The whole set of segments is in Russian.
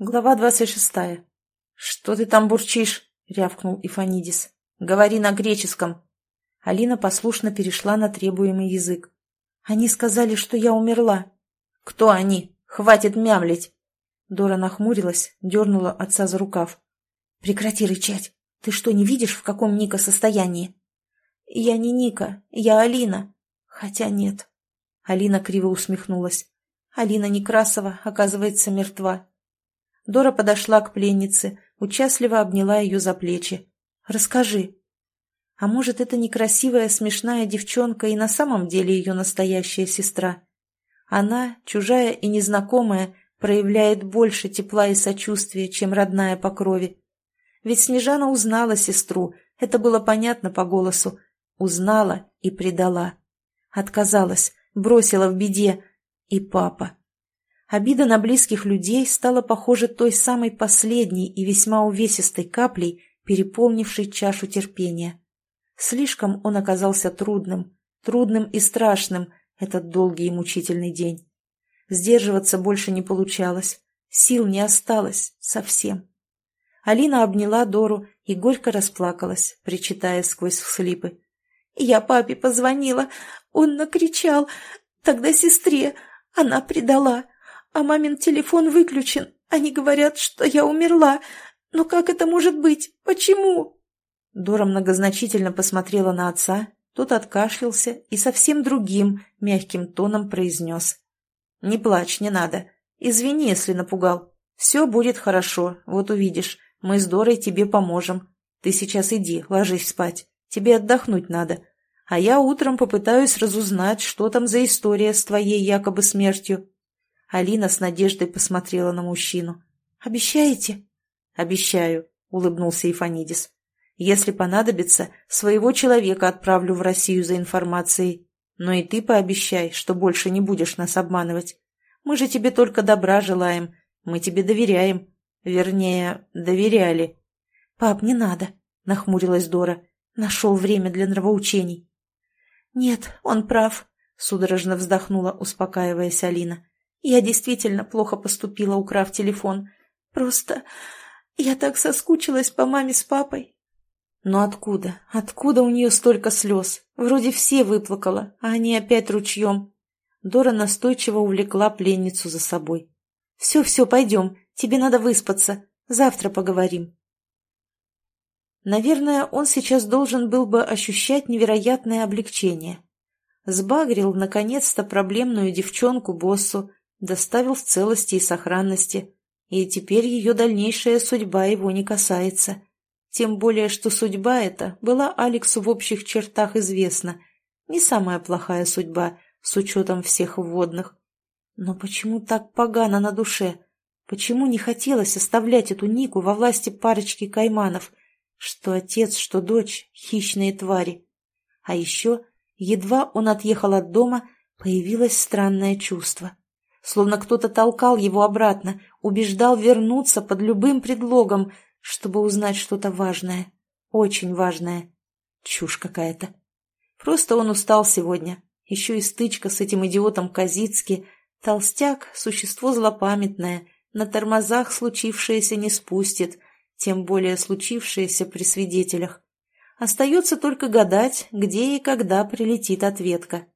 Глава двадцать шестая. «Что ты там бурчишь?» — рявкнул Ифанидис. «Говори на греческом». Алина послушно перешла на требуемый язык. «Они сказали, что я умерла». «Кто они? Хватит мямлить!» Дора нахмурилась, дернула отца за рукав. «Прекрати рычать! Ты что, не видишь, в каком Ника состоянии?» «Я не Ника, я Алина. Хотя нет». Алина криво усмехнулась. Алина Некрасова, оказывается, мертва. Дора подошла к пленнице, участливо обняла ее за плечи. «Расскажи». А может, это некрасивая, смешная девчонка и на самом деле ее настоящая сестра? Она, чужая и незнакомая, проявляет больше тепла и сочувствия, чем родная по крови. Ведь Снежана узнала сестру, это было понятно по голосу. Узнала и предала. Отказалась, бросила в беде. И папа. Обида на близких людей стала похожа той самой последней и весьма увесистой каплей, переполнившей чашу терпения. Слишком он оказался трудным, трудным и страшным этот долгий и мучительный день. Сдерживаться больше не получалось, сил не осталось совсем. Алина обняла Дору и горько расплакалась, причитая сквозь всхлипы. «Я папе позвонила, он накричал, тогда сестре, она предала». А мамин телефон выключен. Они говорят, что я умерла. Но как это может быть? Почему?» Дора многозначительно посмотрела на отца. Тот откашлялся и совсем другим, мягким тоном произнес. «Не плачь, не надо. Извини, если напугал. Все будет хорошо, вот увидишь. Мы с Дорой тебе поможем. Ты сейчас иди, ложись спать. Тебе отдохнуть надо. А я утром попытаюсь разузнать, что там за история с твоей якобы смертью. Алина с надеждой посмотрела на мужчину. «Обещаете?» «Обещаю», — улыбнулся Ифанидис. «Если понадобится, своего человека отправлю в Россию за информацией. Но и ты пообещай, что больше не будешь нас обманывать. Мы же тебе только добра желаем. Мы тебе доверяем. Вернее, доверяли». «Пап, не надо», — нахмурилась Дора. «Нашел время для нравоучений». «Нет, он прав», — судорожно вздохнула, успокаиваясь Алина. Я действительно плохо поступила, украв телефон. Просто я так соскучилась по маме с папой. Но откуда? Откуда у нее столько слез? Вроде все выплакала, а они опять ручьем. Дора настойчиво увлекла пленницу за собой. «Все-все, пойдем. Тебе надо выспаться. Завтра поговорим». Наверное, он сейчас должен был бы ощущать невероятное облегчение. Сбагрил, наконец-то, проблемную девчонку боссу, доставил в целости и сохранности, и теперь ее дальнейшая судьба его не касается. Тем более, что судьба эта была Алексу в общих чертах известна. Не самая плохая судьба, с учетом всех вводных. Но почему так погано на душе? Почему не хотелось оставлять эту Нику во власти парочки кайманов? Что отец, что дочь — хищные твари. А еще, едва он отъехал от дома, появилось странное чувство словно кто-то толкал его обратно, убеждал вернуться под любым предлогом, чтобы узнать что-то важное, очень важное. Чушь какая-то. Просто он устал сегодня. Еще и стычка с этим идиотом Казицки. Толстяк — существо злопамятное, на тормозах случившееся не спустит, тем более случившееся при свидетелях. Остается только гадать, где и когда прилетит ответка.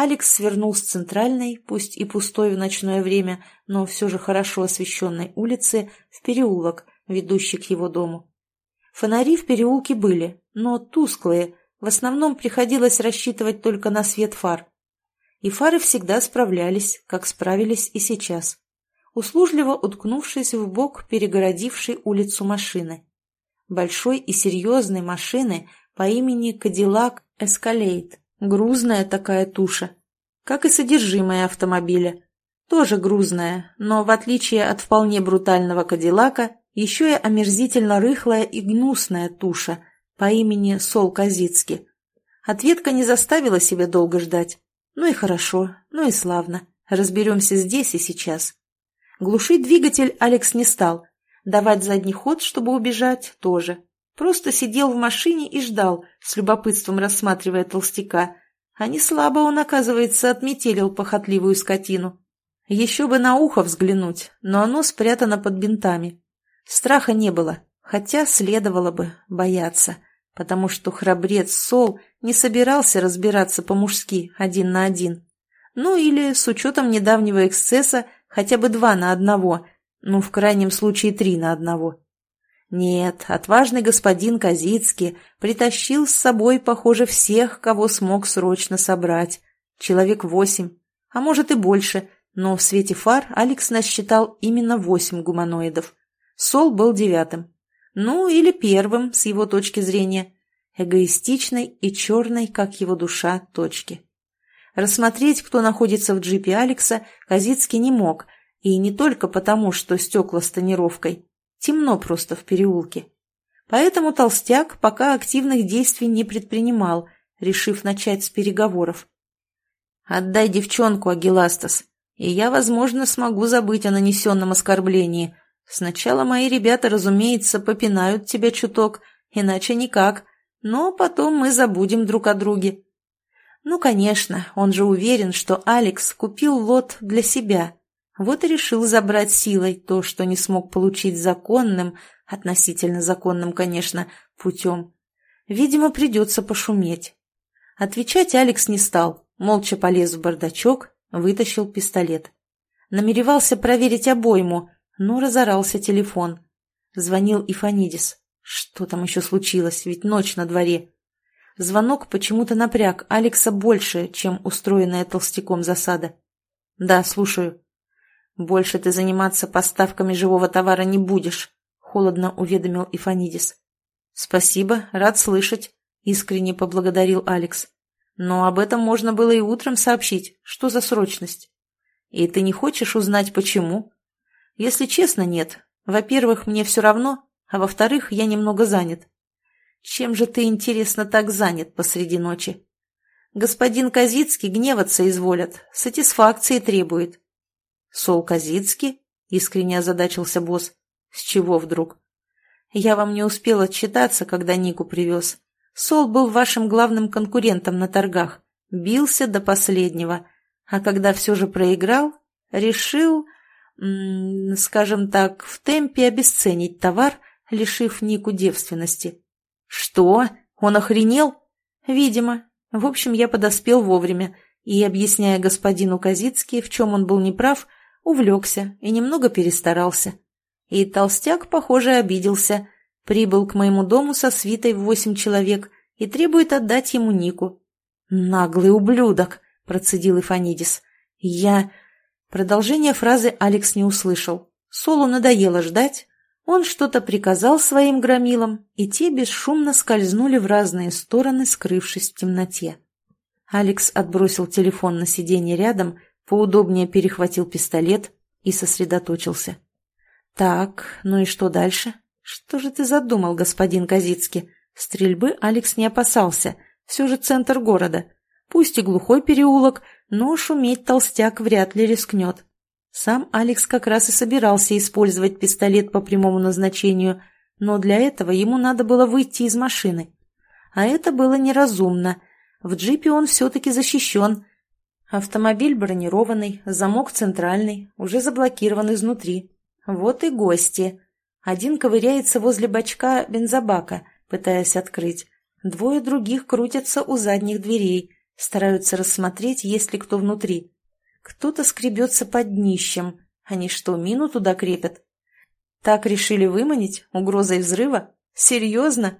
Алекс свернул с центральной, пусть и пустой в ночное время, но все же хорошо освещенной улицы, в переулок, ведущий к его дому. Фонари в переулке были, но тусклые, в основном приходилось рассчитывать только на свет фар. И фары всегда справлялись, как справились и сейчас, услужливо уткнувшись в бок перегородившей улицу машины. Большой и серьезной машины по имени Кадиллак Эскалейт, Грузная такая туша. Как и содержимое автомобиля. Тоже грузная, но в отличие от вполне брутального Кадиллака, еще и омерзительно рыхлая и гнусная туша по имени Сол Казицки. Ответка не заставила себя долго ждать. Ну и хорошо, ну и славно. Разберемся здесь и сейчас. Глушить двигатель Алекс не стал. Давать задний ход, чтобы убежать, тоже. Просто сидел в машине и ждал, с любопытством рассматривая толстяка. А не слабо он, оказывается, отметелил похотливую скотину. Еще бы на ухо взглянуть, но оно спрятано под бинтами. Страха не было, хотя следовало бы бояться, потому что храбрец Сол не собирался разбираться по-мужски один на один. Ну или, с учетом недавнего эксцесса, хотя бы два на одного, ну, в крайнем случае, три на одного. Нет, отважный господин Казицкий притащил с собой, похоже, всех, кого смог срочно собрать. Человек восемь, а может и больше, но в свете фар Алекс насчитал именно восемь гуманоидов. Сол был девятым. Ну, или первым, с его точки зрения. Эгоистичной и черной, как его душа, точки. Рассмотреть, кто находится в джипе Алекса, Казицкий не мог, и не только потому, что стекла с тонировкой. Темно просто в переулке. Поэтому толстяк пока активных действий не предпринимал, решив начать с переговоров. «Отдай девчонку, Агиластас, и я, возможно, смогу забыть о нанесенном оскорблении. Сначала мои ребята, разумеется, попинают тебя чуток, иначе никак, но потом мы забудем друг о друге». Ну, конечно, он же уверен, что Алекс купил лот для себя, вот и решил забрать силой то, что не смог получить законным, относительно законным, конечно, путем. Видимо, придется пошуметь. Отвечать Алекс не стал, молча полез в бардачок, вытащил пистолет. Намеревался проверить обойму, но разорался телефон. Звонил Ифанидис. Что там еще случилось, ведь ночь на дворе. Звонок почему-то напряг Алекса больше, чем устроенная толстяком засада. «Да, слушаю». «Больше ты заниматься поставками живого товара не будешь», — холодно уведомил Ифанидис. «Спасибо, рад слышать», — искренне поблагодарил Алекс. «Но об этом можно было и утром сообщить. Что за срочность?» «И ты не хочешь узнать, почему?» «Если честно, нет. Во-первых, мне все равно, а во-вторых, я немного занят». «Чем же ты, интересно, так занят посреди ночи?» «Господин Казицкий гневаться изволят, сатисфакции требует. «Сол Казицкий?» — искренне озадачился босс. «С чего вдруг?» «Я вам не успел отчитаться, когда Нику привез. Сол был вашим главным конкурентом на торгах. Бился до последнего. А когда все же проиграл, решил, скажем так, в темпе обесценить товар, лишив Нику девственности». «Что? Он охренел?» «Видимо. В общем, я подоспел вовремя» и, объясняя господину Казицки, в чем он был неправ, увлекся и немного перестарался. И толстяк, похоже, обиделся, прибыл к моему дому со свитой в восемь человек и требует отдать ему Нику. «Наглый ублюдок!» – процедил Ифанидис. «Я...» Продолжение фразы Алекс не услышал. Солу надоело ждать. Он что-то приказал своим громилам, и те бесшумно скользнули в разные стороны, скрывшись в темноте. Алекс отбросил телефон на сиденье рядом поудобнее перехватил пистолет и сосредоточился. «Так, ну и что дальше? Что же ты задумал, господин Казицкий?» Стрельбы Алекс не опасался, все же центр города. Пусть и глухой переулок, но шуметь толстяк вряд ли рискнет. Сам Алекс как раз и собирался использовать пистолет по прямому назначению, но для этого ему надо было выйти из машины. А это было неразумно. В джипе он все-таки защищен, Автомобиль бронированный, замок центральный, уже заблокирован изнутри. Вот и гости. Один ковыряется возле бачка бензобака, пытаясь открыть. Двое других крутятся у задних дверей, стараются рассмотреть, есть ли кто внутри. Кто-то скребется под днищем. Они что, мину туда крепят? Так решили выманить угрозой взрыва? Серьезно?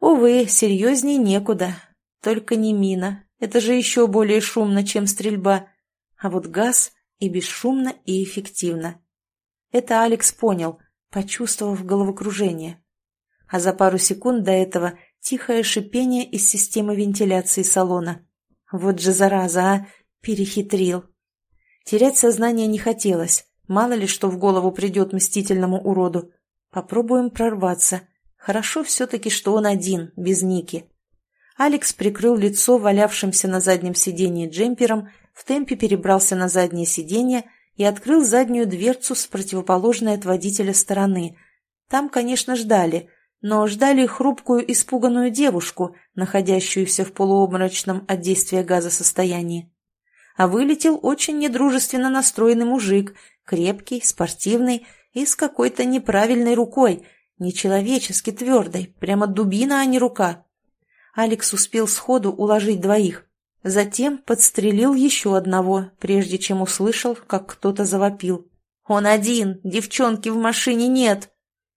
Увы, серьезней некуда. Только не мина, это же еще более шумно, чем стрельба. А вот газ и бесшумно, и эффективно. Это Алекс понял, почувствовав головокружение. А за пару секунд до этого тихое шипение из системы вентиляции салона. Вот же зараза, а! Перехитрил. Терять сознание не хотелось. Мало ли что в голову придет мстительному уроду. Попробуем прорваться. Хорошо все-таки, что он один, без Ники. Алекс прикрыл лицо валявшимся на заднем сиденье джемпером, в темпе перебрался на заднее сиденье и открыл заднюю дверцу с противоположной от водителя стороны. Там, конечно, ждали, но ждали хрупкую испуганную девушку, находящуюся в полуобморочном от действия газа состоянии. а вылетел очень недружественно настроенный мужик, крепкий, спортивный и с какой-то неправильной рукой, нечеловечески твердой, прямо дубина, а не рука. Алекс успел сходу уложить двоих. Затем подстрелил еще одного, прежде чем услышал, как кто-то завопил. «Он один! Девчонки в машине нет!»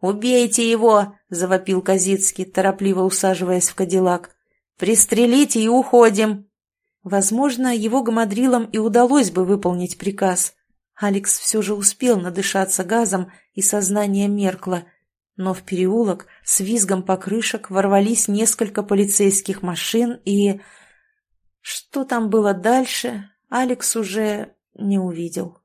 «Убейте его!» — завопил Козицкий, торопливо усаживаясь в кадиллак. «Пристрелите и уходим!» Возможно, его гамадрилам и удалось бы выполнить приказ. Алекс все же успел надышаться газом, и сознание меркло. Но в переулок с визгом покрышек ворвались несколько полицейских машин и... Что там было дальше, Алекс уже не увидел.